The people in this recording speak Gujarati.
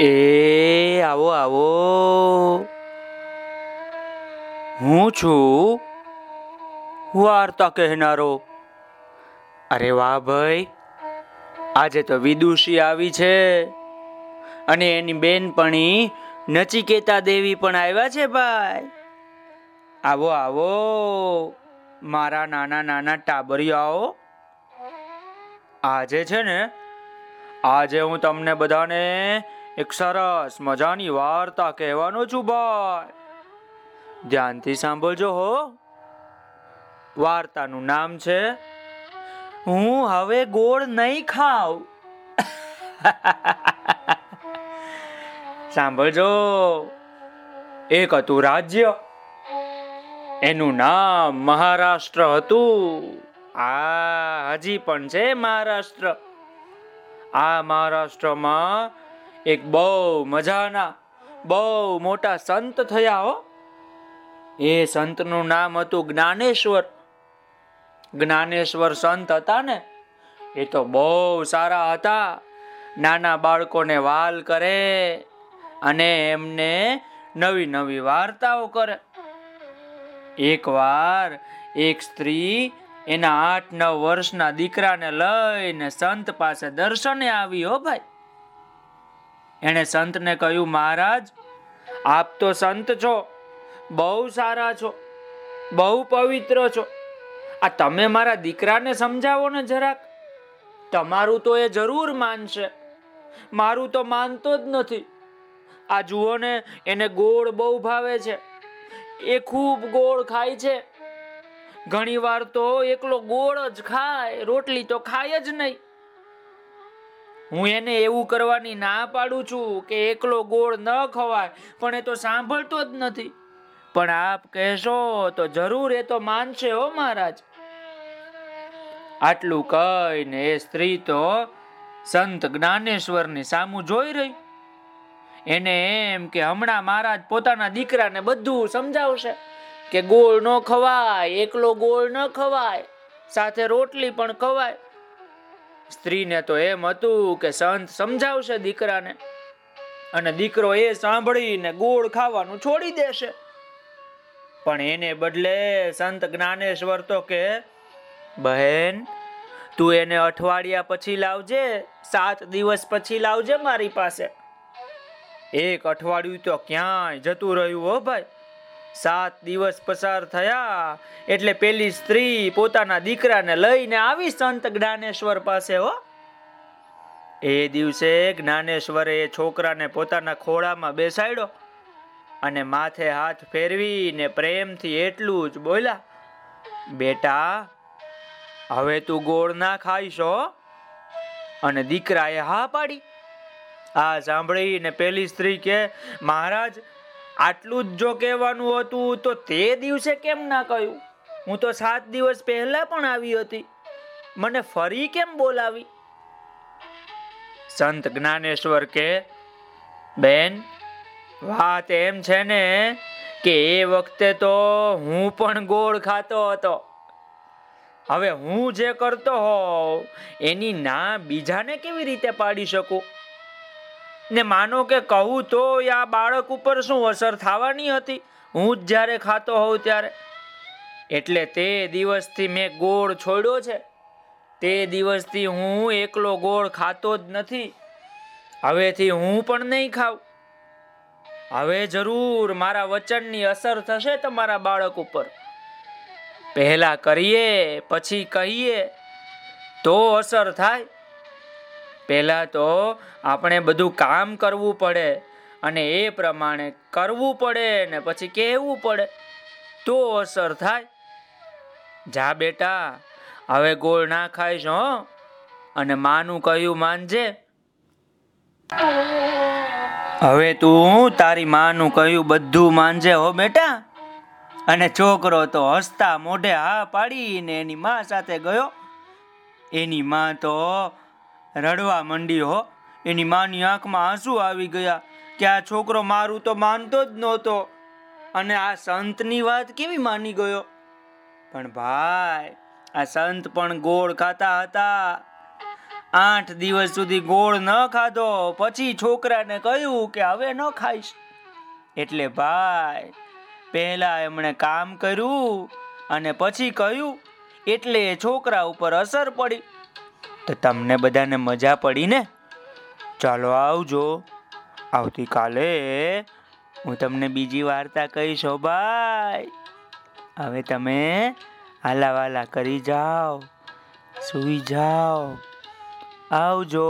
એ, આવો આવો. હું છું વાર્તા કહેનારો. અરે વાહ ભાઈ, આજે તો વિદુષી આવી છે. અને એની બેનપણી નચિકેતા દેવી પણ આવ્યા છે ભાઈ. આવો આવો. મારા નાના નાના ટાબરિયાઓ, આજે છે ને, આજે હું તમને બધાને એક સરસ મજાની વાર્તા કહેવાનો છું, ભાઈ. ધ્યાનથી સાંભળજો હો. વાર્તાનું નામ છે, હું હવે ગોળ નહીં ખાવ સાંભળજો. એક હતું રાજ્ય, એનું નામ મહારાષ્ટ્ર હતું. આ હજી પણ છે મહારાષ્ટ્ર. આ મહારાષ્ટ્રમાં એક બહુ મજાના, બહુ મોટા સંત થયા હો. એ સંતનું નામ હતું જ્ઞાનેશ્વર. જ્ઞાનેશ્વર સંત હતા ને, એ તો બહુ સારા હતા. નાના બાળકોને વાલ કરે અને એમને નવી નવી વાર્તાઓ કરે. એકવાર એક સ્ત્રી એના આઠ નવ વર્ષના દીકરાને લઈને સંત પાસે દર્શને આવી હો ભાઈ. એણે સંતને કહ્યું, મહારાજ, આપ તો સંત છો, બહુ સારા છો, બહુ પવિત્ર છો. આ તમે મારા દીકરાને સમજાવો ને જરાક. તમારું તો એ જરૂર માનશે. મારું તો માનતો જ નથી. આ જુઓ ને, એને ગોળ બહુ ભાવે છે. એ ખૂબ ગોળ ખાય છે. ઘણી વાર તો એકલો ગોળ જ ખાય, રોટલી તો ખાય જ નહીં. હું એને એવું કરવાની ના પાડું છું કે એકલો ગોળ ન ખવાય, પણ એ તો સાંભળતો જ નથી. પણ આપ કહેશો તો જરૂર એ તો માનશે હો મહારાજ. આટલું કહીને એ સ્ત્રી તો સંત જ્ઞાનેશ્વરની સામું જોઈ રહી. એને એમ કે હમણાં મહારાજ પોતાના દીકરાને બધું સમજાવશે કે ગોળ ન ખવાય, એકલો ગોળ ન ખવાય, સાથે રોટલી પણ ખવાય. સ્ત્રીને તો એમ હતું કે સંત સમજાવશે દીકરાને. અને દીકરો એ સાંભળીને ગોળ ખાવાનું છોડી દેશે. પણ એને બદલે સંત જ્ઞાનેશ્વર તો કે, બહેન, તું એને અઠવાડિયા પછી લાવજે, સાત દિવસ પછી લાવજે મારી પાસે. એક અઠવાડિયું તો ક્યાંય જતું રહ્યું હો ભાઈ. સાત દિવસ પસાર થયા, એટલે પેલી સ્ત્રી પોતાના દીકરાને લઈને આવી સંત જ્ઞાનેશ્વર પાસે, હો. એ દિવસે જ્ઞાનેશ્વરે છોકરાને પોતાના ખોળામાં બેસાડ્યો અને માથે હાથ ફેરવીને પ્રેમથી એટલું જ બોલ્યા, બેટા, હવે તું ગોળ ના ખાઈશો અને દીકરાએ હા પાડી. આ સાંભળીને પેલી સ્ત્રી કે, મહારાજ આટલું જ જો કહેવાનું હતું તો તે દિવસે કેમ ના કહ્યું? હું તો સાત દિવસ પહેલા પણ આવી હતી. મને ફરી કેમ બોલાવી? સંત જ્ઞાનેશ્વર કે, બેન, વાત એમ છે ને કે એ વખતે તો હું પણ ગોળ ખાતો હતો. હવે હું જે કરતો હોઉં, એની ના બીજાને કેવી રીતે પાડી શકું? ને માનો કે કહું તો આ બાળક ઉપર શું અસર થવાની હતી? હું જ જ્યારે ખાતો હોઉં ત્યારે. એટલે તે દિવસથી મેં ગોળ છોડ્યો છે. તે દિવસથી હું એકલો ગોળ ખાતો જ નથી. હવેથી હું પણ નહીં ખાવ હવે જરૂર મારા વચનની અસર થશે તમારા બાળક ઉપર. પહેલા કરીએ, પછી કહીએ. તો અસર થાય. પહેલા તો આપણે બધું કામ કરવું પડે અને એ પ્રમાણે કરવું પડે ને પછી કહેવું પડે. તો અસર થાય. જા બેટા, હવે ગોળ ના ખાઈશ, હો. અને માનું કહ્યું માનજે. હવે તું તારી માનું કહ્યું બધું માનજે, હો બેટા. અને છોકરો તો હસતા મોઢે હા પાડીને એની માં સાથે ગયો. એની માં તો રડવા મંડી હો. એની માની આંખમાં આંસુ આવી ગયા કે આ છોકરો મારું તો માનતો જ નહોતો. અને આ સંતની વાત કેવી માની ગયો? પણ ભાઈ, આ સંત પણ ગોળ ખાતા હતા. આઠ દિવસ સુધી ગોળ ન ખાધો, પછી છોકરાને કહ્યું કે હવે ન ખાઈશ. એટલે ભાઈ, પહેલા એમણે કામ કર્યું અને પછી કહ્યું, એટલે છોકરા ઉપર અસર પડી. તો તમને બધાને મજા પડી ને? ચાલો આવજો. આવતીકાલે હું તમને બીજી વાર્તા કહીશ ભાઈ. હવે તમે હાલાવાલા કરી જાઓ, સુઈ જાઓ. આવજો.